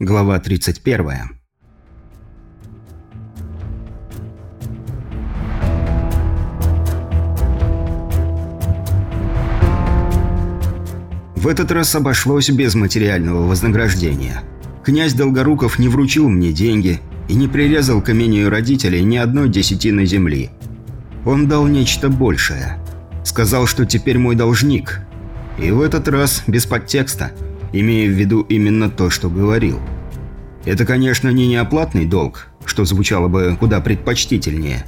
Глава 31. В этот раз обошлось без материального вознаграждения. Князь Долгоруков не вручил мне деньги и не прирезал к имению родителей ни одной десятины земли. Он дал нечто большее. Сказал, что теперь мой должник. И в этот раз без подтекста – имея в виду именно то, что говорил. Это, конечно, не неоплатный долг, что звучало бы куда предпочтительнее,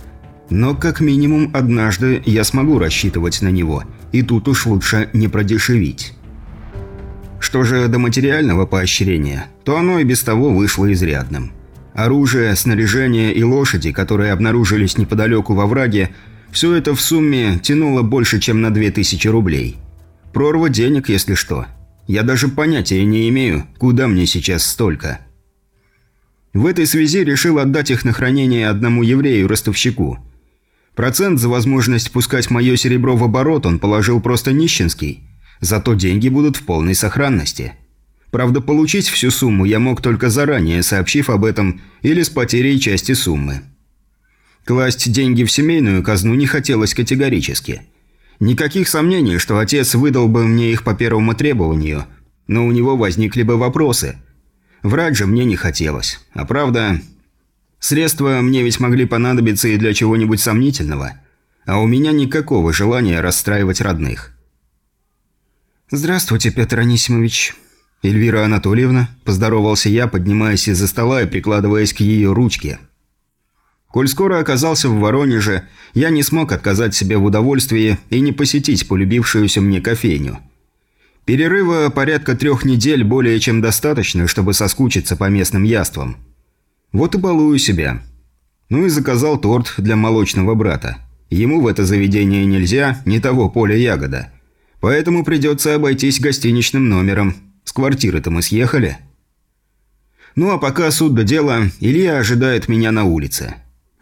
но как минимум однажды я смогу рассчитывать на него, и тут уж лучше не продешевить. Что же до материального поощрения, то оно и без того вышло изрядным. Оружие, снаряжение и лошади, которые обнаружились неподалеку во враге, все это в сумме тянуло больше, чем на 2000 рублей. Прорва денег, если что. Я даже понятия не имею, куда мне сейчас столько. В этой связи решил отдать их на хранение одному еврею-ростовщику. Процент за возможность пускать мое серебро в оборот он положил просто нищенский, зато деньги будут в полной сохранности. Правда, получить всю сумму я мог только заранее, сообщив об этом или с потерей части суммы. Класть деньги в семейную казну не хотелось категорически – Никаких сомнений, что отец выдал бы мне их по первому требованию, но у него возникли бы вопросы. Врать же мне не хотелось. А правда, средства мне ведь могли понадобиться и для чего-нибудь сомнительного. А у меня никакого желания расстраивать родных. «Здравствуйте, Петр Анисимович». «Эльвира Анатольевна», – поздоровался я, поднимаясь из-за стола и прикладываясь к ее ручке – Коль скоро оказался в Воронеже, я не смог отказать себе в удовольствии и не посетить полюбившуюся мне кофейню. Перерыва порядка трех недель более чем достаточно, чтобы соскучиться по местным яствам. Вот и балую себя. Ну и заказал торт для молочного брата. Ему в это заведение нельзя, не того поля ягода. Поэтому придется обойтись гостиничным номером. С квартиры-то мы съехали. Ну а пока суд до дела, Илья ожидает меня на улице.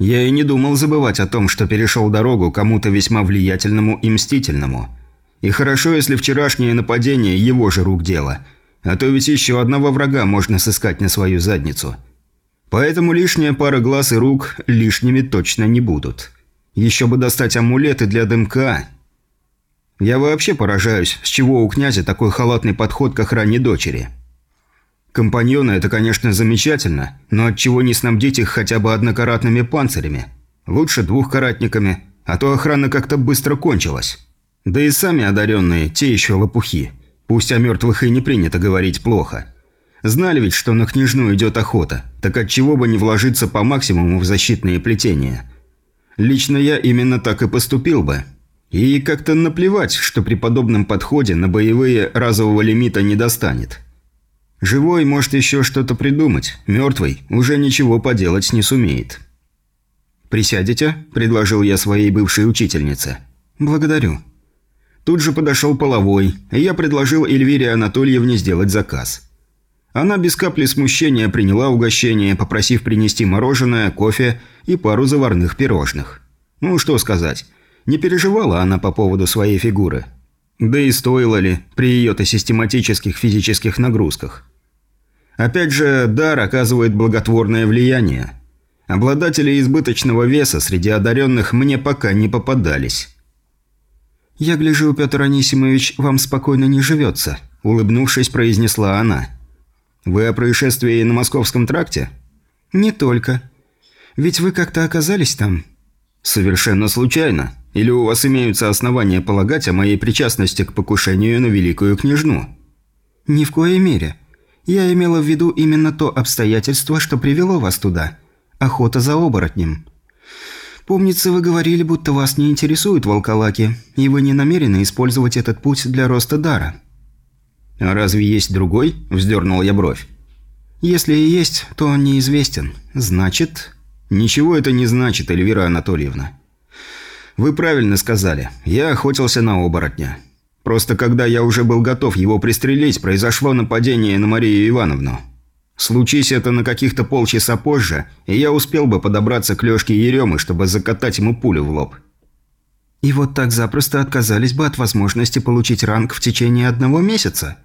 Я и не думал забывать о том, что перешел дорогу кому-то весьма влиятельному и мстительному. И хорошо, если вчерашнее нападение его же рук дело. А то ведь еще одного врага можно сыскать на свою задницу. Поэтому лишняя пара глаз и рук лишними точно не будут. Еще бы достать амулеты для дымка. Я вообще поражаюсь, с чего у князя такой халатный подход к охране дочери. Компаньоны – это, конечно, замечательно, но отчего не снабдить их хотя бы однокаратными панцирями? Лучше двухкаратниками, а то охрана как-то быстро кончилась. Да и сами одаренные – те еще лопухи. Пусть о мертвых и не принято говорить плохо. Знали ведь, что на княжну идет охота, так отчего бы не вложиться по максимуму в защитные плетения? Лично я именно так и поступил бы. И как-то наплевать, что при подобном подходе на боевые разового лимита не достанет. Живой может еще что-то придумать, мертвый уже ничего поделать не сумеет. «Присядете?» – предложил я своей бывшей учительнице. «Благодарю». Тут же подошел половой, и я предложил Эльвире Анатольевне сделать заказ. Она без капли смущения приняла угощение, попросив принести мороженое, кофе и пару заварных пирожных. Ну, что сказать, не переживала она по поводу своей фигуры. Да и стоило ли при ее-то систематических физических нагрузках. Опять же, дар оказывает благотворное влияние. Обладатели избыточного веса среди одаренных мне пока не попадались. «Я гляжу, Петр Анисимович, вам спокойно не живется», – улыбнувшись, произнесла она. «Вы о происшествии на Московском тракте?» «Не только. Ведь вы как-то оказались там?» «Совершенно случайно. Или у вас имеются основания полагать о моей причастности к покушению на великую княжну?» «Ни в коей мере. Я имела в виду именно то обстоятельство, что привело вас туда. Охота за оборотнем. Помнится, вы говорили, будто вас не интересуют волколаки, и вы не намерены использовать этот путь для роста дара. «А разве есть другой?» – вздернул я бровь. «Если и есть, то он неизвестен. Значит...» «Ничего это не значит, Эльвира Анатольевна. Вы правильно сказали. Я охотился на оборотня. Просто когда я уже был готов его пристрелить, произошло нападение на Марию Ивановну. Случись это на каких-то полчаса позже, и я успел бы подобраться к Лёшке Еремы, чтобы закатать ему пулю в лоб. И вот так запросто отказались бы от возможности получить ранг в течение одного месяца.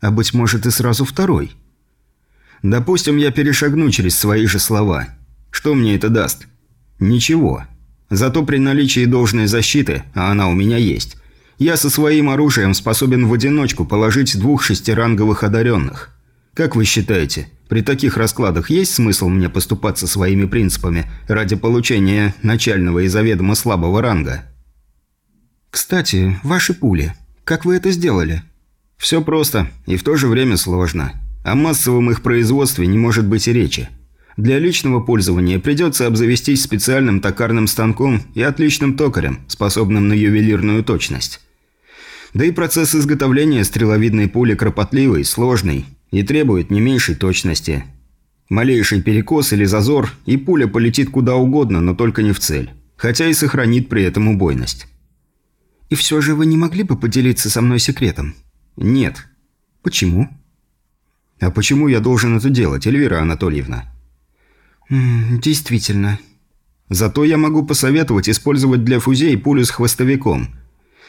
А быть может и сразу второй. Допустим, я перешагну через свои же слова. Что мне это даст? Ничего. Зато при наличии должной защиты, а она у меня есть, я со своим оружием способен в одиночку положить двух шестиранговых одаренных. Как вы считаете, при таких раскладах есть смысл мне поступаться своими принципами ради получения начального и заведомо слабого ранга? Кстати, ваши пули. Как вы это сделали? Все просто и в то же время сложно. О массовом их производстве не может быть и речи. Для личного пользования придется обзавестись специальным токарным станком и отличным токарем, способным на ювелирную точность. Да и процесс изготовления стреловидной пули кропотливый, сложный и требует не меньшей точности. Малейший перекос или зазор, и пуля полетит куда угодно, но только не в цель. Хотя и сохранит при этом убойность. «И все же вы не могли бы поделиться со мной секретом?» «Нет». «Почему?» «А почему я должен это делать, Эльвира Анатольевна?» «Действительно». «Зато я могу посоветовать использовать для фузей пулю с хвостовиком.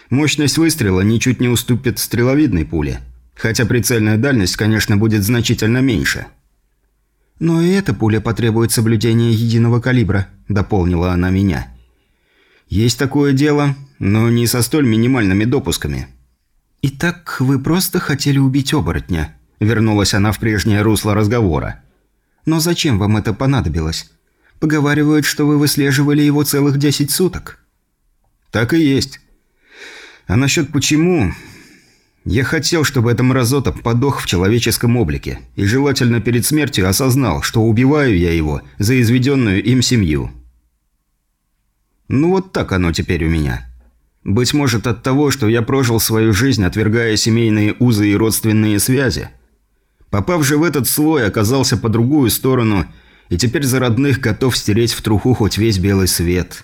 Мощность выстрела ничуть не уступит стреловидной пуле, хотя прицельная дальность, конечно, будет значительно меньше». «Но и эта пуля потребует соблюдения единого калибра», – дополнила она меня. «Есть такое дело, но не со столь минимальными допусками». «Итак, вы просто хотели убить оборотня?» – вернулась она в прежнее русло разговора. Но зачем вам это понадобилось? Поговаривают, что вы выслеживали его целых 10 суток. Так и есть. А насчет почему... Я хотел, чтобы эта мразота подох в человеческом облике, и желательно перед смертью осознал, что убиваю я его за изведенную им семью. Ну вот так оно теперь у меня. Быть может от того, что я прожил свою жизнь, отвергая семейные узы и родственные связи – Попав же в этот слой, оказался по другую сторону, и теперь за родных готов стереть в труху хоть весь белый свет.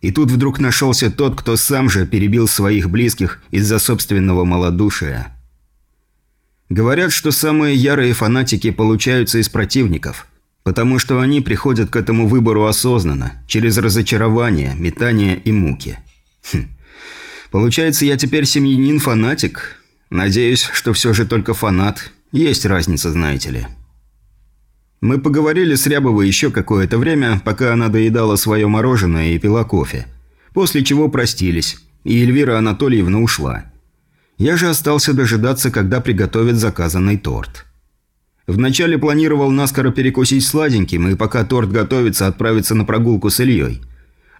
И тут вдруг нашелся тот, кто сам же перебил своих близких из-за собственного малодушия. Говорят, что самые ярые фанатики получаются из противников, потому что они приходят к этому выбору осознанно, через разочарование, метание и муки. Хм. Получается, я теперь семьянин-фанатик? Надеюсь, что все же только фанат, есть разница, знаете ли. Мы поговорили с Рябовой еще какое-то время, пока она доедала свое мороженое и пила кофе. После чего простились, и Эльвира Анатольевна ушла. Я же остался дожидаться, когда приготовят заказанный торт. Вначале планировал наскоро перекусить сладеньким, и пока торт готовится, отправиться на прогулку с Ильей.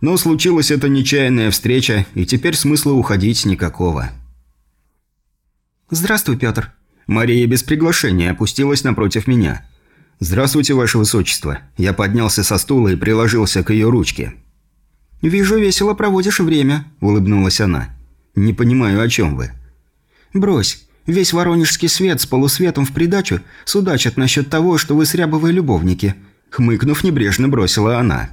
Но случилась эта нечаянная встреча, и теперь смысла уходить никакого. «Здравствуй, Петр», Мария без приглашения опустилась напротив меня. «Здравствуйте, Ваше Высочество». Я поднялся со стула и приложился к ее ручке. «Вижу, весело проводишь время», – улыбнулась она. «Не понимаю, о чем вы». «Брось. Весь воронежский свет с полусветом в придачу судачат насчет того, что вы с Рябовой любовники», – хмыкнув, небрежно бросила она.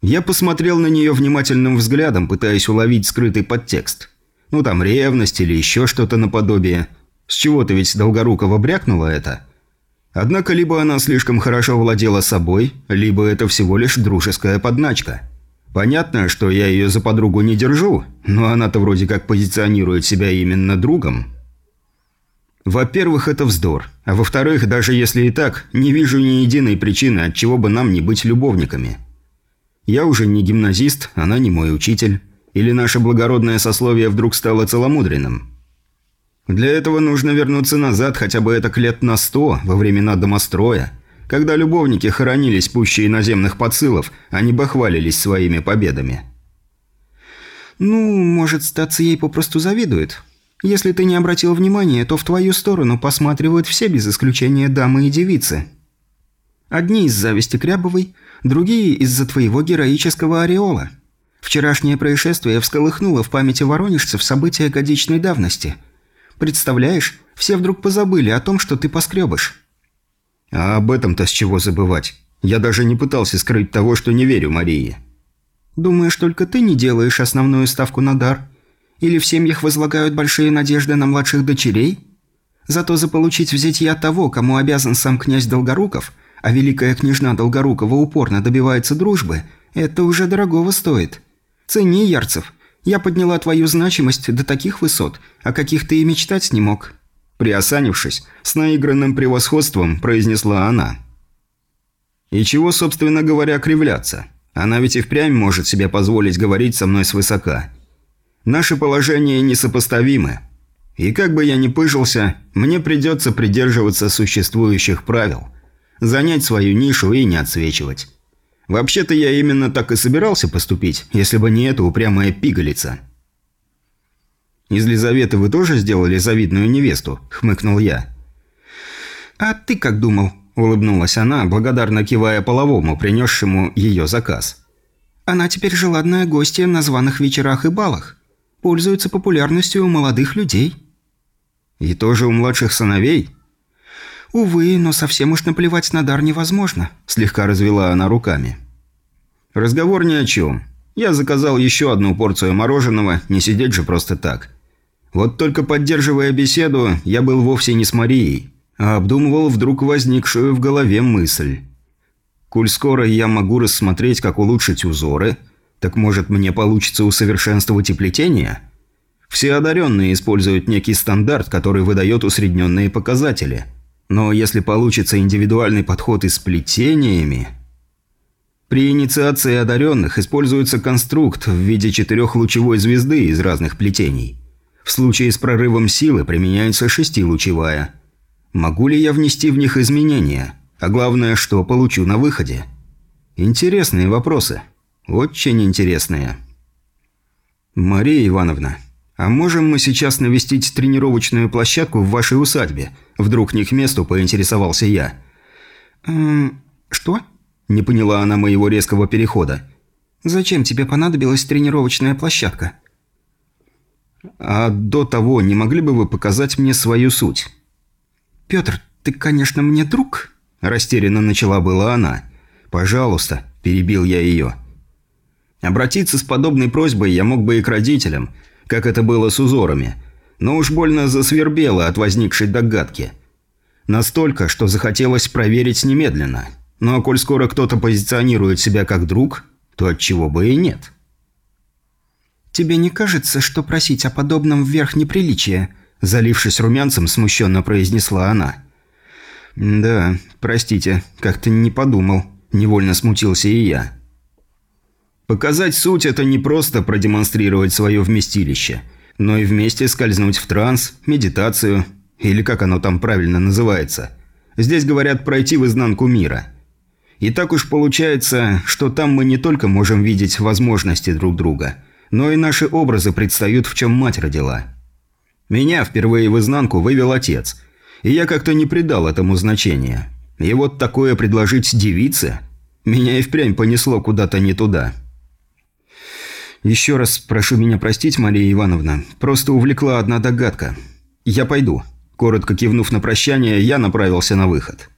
Я посмотрел на нее внимательным взглядом, пытаясь уловить скрытый подтекст. Ну там ревность или еще что-то наподобие – с чего-то ведь Долгорукова брякнула это. Однако либо она слишком хорошо владела собой, либо это всего лишь дружеская подначка. Понятно, что я ее за подругу не держу, но она-то вроде как позиционирует себя именно другом. Во-первых, это вздор. А во-вторых, даже если и так, не вижу ни единой причины, от чего бы нам не быть любовниками. Я уже не гимназист, она не мой учитель. Или наше благородное сословие вдруг стало целомудренным. Для этого нужно вернуться назад хотя бы это лет на сто, во времена домостроя, когда любовники хоронились пуще иноземных подсылов, а не бахвалились своими победами. «Ну, может, статься ей попросту завидует. Если ты не обратил внимания, то в твою сторону посматривают все без исключения дамы и девицы. Одни из зависти Крябовой, другие из-за твоего героического ореола. Вчерашнее происшествие всколыхнуло в памяти воронежцев события годичной давности – Представляешь, все вдруг позабыли о том, что ты поскребыш». «А об этом-то с чего забывать? Я даже не пытался скрыть того, что не верю Марии». «Думаешь, только ты не делаешь основную ставку на дар? Или в семьях возлагают большие надежды на младших дочерей? Зато заполучить взятья того, кому обязан сам князь Долгоруков, а великая княжна Долгорукова упорно добивается дружбы, это уже дорогого стоит. Цени, Ярцев, я подняла твою значимость до таких высот, о каких ты и мечтать не мог. Приосанившись, с наигранным превосходством произнесла она. «И чего, собственно говоря, кривляться? Она ведь и впрямь может себе позволить говорить со мной свысока. Наши положения несопоставимы. И как бы я ни пыжился, мне придется придерживаться существующих правил. Занять свою нишу и не отсвечивать. Вообще-то я именно так и собирался поступить, если бы не эта упрямая пигалица». «Из Лизаветы вы тоже сделали завидную невесту?» – хмыкнул я. «А ты как думал?» – улыбнулась она, благодарно кивая половому, принесшему ее заказ. «Она теперь желанная гостья на званых вечерах и балах. Пользуется популярностью у молодых людей». «И тоже у младших сыновей?» «Увы, но совсем уж наплевать на дар невозможно», – слегка развела она руками. «Разговор ни о чем. Я заказал еще одну порцию мороженого, не сидеть же просто так. Вот только поддерживая беседу, я был вовсе не с Марией, а обдумывал вдруг возникшую в голове мысль. Коль скоро я могу рассмотреть, как улучшить узоры, так может мне получится усовершенствовать и плетение? Все одаренные используют некий стандарт, который выдает усредненные показатели. Но если получится индивидуальный подход и с плетениями... При инициации одаренных используется конструкт в виде четырехлучевой звезды из разных плетений. В случае с прорывом силы применяется шестилучевая. Могу ли я внести в них изменения? А главное, что получу на выходе? Интересные вопросы. Очень интересные. Мария Ивановна, а можем мы сейчас навестить тренировочную площадку в вашей усадьбе? Вдруг не к месту поинтересовался я. «Эм, что?» Не поняла она моего резкого перехода. «Зачем тебе понадобилась тренировочная площадка?» А до того не могли бы вы показать мне свою суть?» «Петр, ты, конечно, мне друг?» Растерянно начала была она. «Пожалуйста», – перебил я ее. Обратиться с подобной просьбой я мог бы и к родителям, как это было с узорами, но уж больно засвербело от возникшей догадки. Настолько, что захотелось проверить немедленно. Ну а коль скоро кто-то позиционирует себя как друг, то отчего бы и нет». «Тебе не кажется, что просить о подобном вверх неприличие?» Залившись румянцем, смущенно произнесла она. «Да, простите, как-то не подумал», – невольно смутился и я. Показать суть – это не просто продемонстрировать свое вместилище, но и вместе скользнуть в транс, медитацию, или как оно там правильно называется. Здесь говорят пройти в изнанку мира. И так уж получается, что там мы не только можем видеть возможности друг друга – но и наши образы предстают, в чем мать родила. Меня впервые в изнанку вывел отец, и я как-то не придал этому значения. И вот такое предложить девице, меня и впрямь понесло куда-то не туда. Еще раз прошу меня простить, Мария Ивановна, просто увлекла одна догадка. Я пойду. Коротко кивнув на прощание, я направился на выход.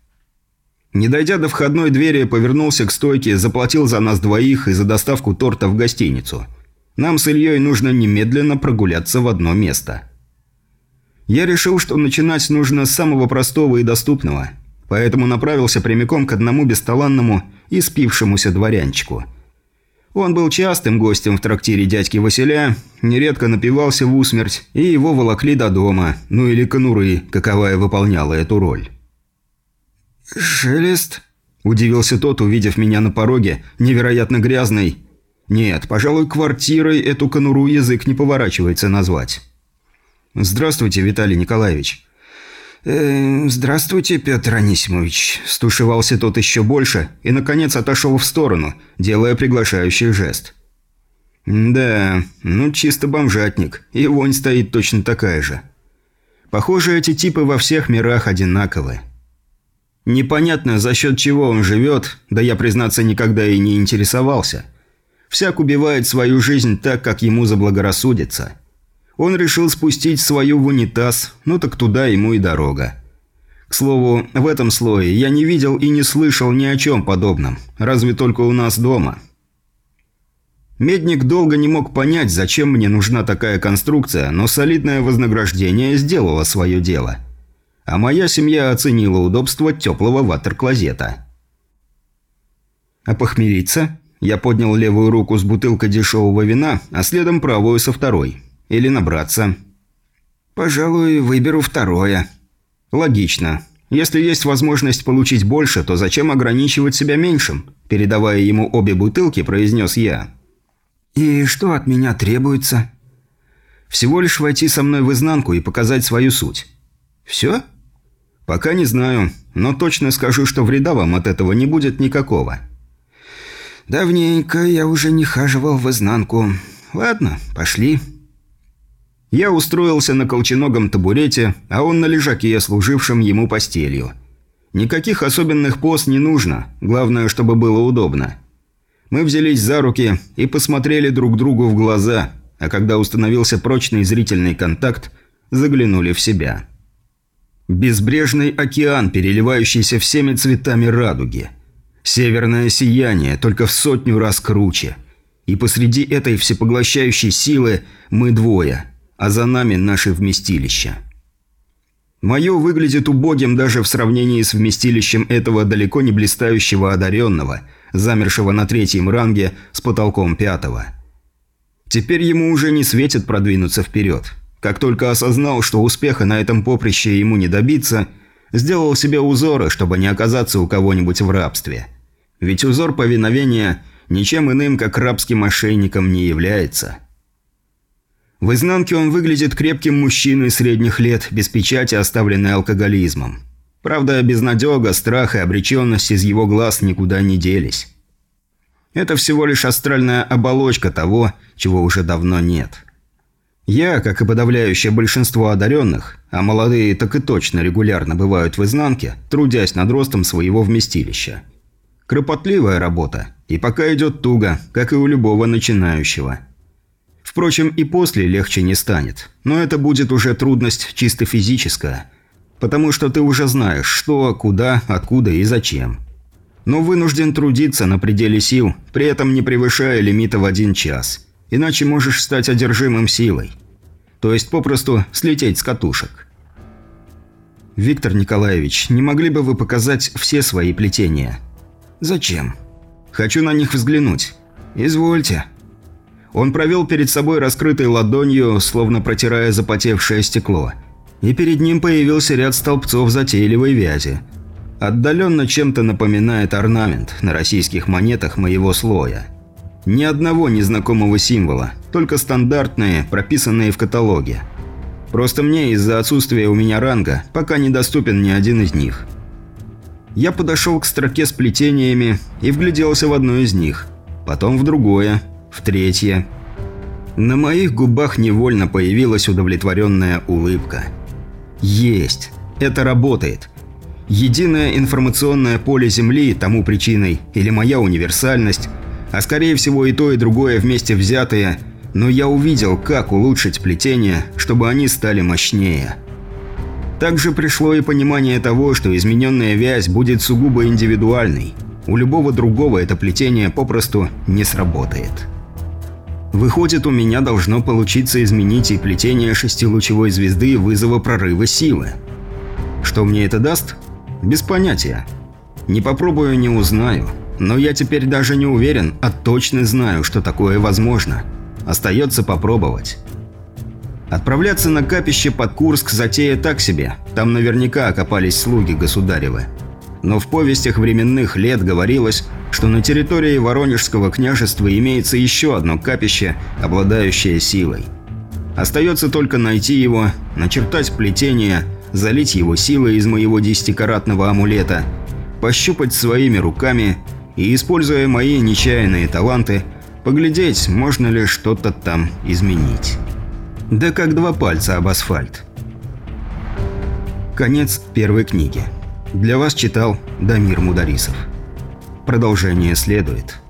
Не дойдя до входной двери, повернулся к стойке, заплатил за нас двоих и за доставку торта в гостиницу – нам с Ильей нужно немедленно прогуляться в одно место. Я решил, что начинать нужно с самого простого и доступного, поэтому направился прямиком к одному бесталанному и спившемуся дворянчику. Он был частым гостем в трактире дядьки Василя, нередко напивался в усмерть, и его волокли до дома, ну или конуры, каковая выполняла эту роль. «Шелест?» – удивился тот, увидев меня на пороге, невероятно грязный, нет, пожалуй, квартирой эту конуру язык не поворачивается назвать. «Здравствуйте, Виталий Николаевич». «Э, «Здравствуйте, Петр Анисимович», – стушевался тот еще больше и, наконец, отошел в сторону, делая приглашающий жест. «Да, ну чисто бомжатник, и вонь стоит точно такая же. Похоже, эти типы во всех мирах одинаковы. Непонятно, за счет чего он живет, да я, признаться, никогда и не интересовался». Всяк убивает свою жизнь так, как ему заблагорассудится. Он решил спустить свою в унитаз, ну так туда ему и дорога. К слову, в этом слое я не видел и не слышал ни о чем подобном, разве только у нас дома. Медник долго не мог понять, зачем мне нужна такая конструкция, но солидное вознаграждение сделало свое дело. А моя семья оценила удобство теплого ватер-клозета. А похмелиться? Я поднял левую руку с бутылкой дешевого вина, а следом правую со второй. Или набраться. «Пожалуй, выберу второе». «Логично. Если есть возможность получить больше, то зачем ограничивать себя меньшим?» Передавая ему обе бутылки, произнес я. «И что от меня требуется?» «Всего лишь войти со мной в изнанку и показать свою суть». «Все?» «Пока не знаю, но точно скажу, что вреда вам от этого не будет никакого». «Давненько я уже не хаживал в изнанку. Ладно, пошли». Я устроился на колченогом табурете, а он на лежаке, служившем ему постелью. Никаких особенных поз не нужно, главное, чтобы было удобно. Мы взялись за руки и посмотрели друг другу в глаза, а когда установился прочный зрительный контакт, заглянули в себя. Безбрежный океан, переливающийся всеми цветами радуги. Северное сияние, только в сотню раз круче. И посреди этой всепоглощающей силы мы двое – а за нами наши вместилища. Мое выглядит убогим даже в сравнении с вместилищем этого далеко не блистающего одаренного, замершего на третьем ранге с потолком пятого. Теперь ему уже не светит продвинуться вперед. Как только осознал, что успеха на этом поприще ему не добиться, сделал себе узоры, чтобы не оказаться у кого-нибудь в рабстве. Ведь узор повиновения ничем иным, как рабским мошенником не является. В изнанке он выглядит крепким мужчиной средних лет, без печати, оставленной алкоголизмом. Правда, безнадега, страх и обреченность из его глаз никуда не делись. Это всего лишь астральная оболочка того, чего уже давно нет. Я, как и подавляющее большинство одаренных, а молодые так и точно регулярно бывают в изнанке, трудясь над ростом своего вместилища. Кропотливая работа, и пока идет туго, как и у любого начинающего – Впрочем, и после легче не станет. Но это будет уже трудность чисто физическая. Потому что ты уже знаешь, что, куда, откуда и зачем. Но вынужден трудиться на пределе сил, при этом не превышая лимита в один час. Иначе можешь стать одержимым силой. То есть попросту слететь с катушек. «Виктор Николаевич, не могли бы вы показать все свои плетения?» «Зачем?» «Хочу на них взглянуть». «Извольте», он провел перед собой раскрытой ладонью, словно протирая запотевшее стекло. И перед ним появился ряд столбцов затейливой вязи. Отдаленно чем-то напоминает орнамент на российских монетах моего слоя. Ни одного незнакомого символа, только стандартные, прописанные в каталоге. Просто мне из-за отсутствия у меня ранга пока недоступен ни один из них. Я подошел к строке с плетениями и вгляделся в одно из них, потом в другое, в третье. На моих губах невольно появилась удовлетворенная улыбка. Есть! Это работает! Единое информационное поле Земли тому причиной, или моя универсальность, а скорее всего и то, и другое вместе взятые, но я увидел, как улучшить плетение, чтобы они стали мощнее. Также пришло и понимание того, что измененная вязь будет сугубо индивидуальной. У любого другого это плетение попросту не сработает. Выходит, у меня должно получиться изменить и плетение шестилучевой звезды вызова прорыва силы. Что мне это даст? Без понятия. Не попробую, не узнаю. Но я теперь даже не уверен, а точно знаю, что такое возможно. Остается попробовать. Отправляться на капище под Курск затея так себе. Там наверняка окопались слуги государевы. Но в повестях временных лет говорилось, что на территории Воронежского княжества имеется еще одно капище, обладающее силой. Остается только найти его, начертать плетение, залить его силой из моего десятикаратного амулета, пощупать своими руками и, используя мои нечаянные таланты, поглядеть, можно ли что-то там изменить. Да как два пальца об асфальт. Конец первой книги. Для вас читал Дамир Мударисов. Продолжение следует.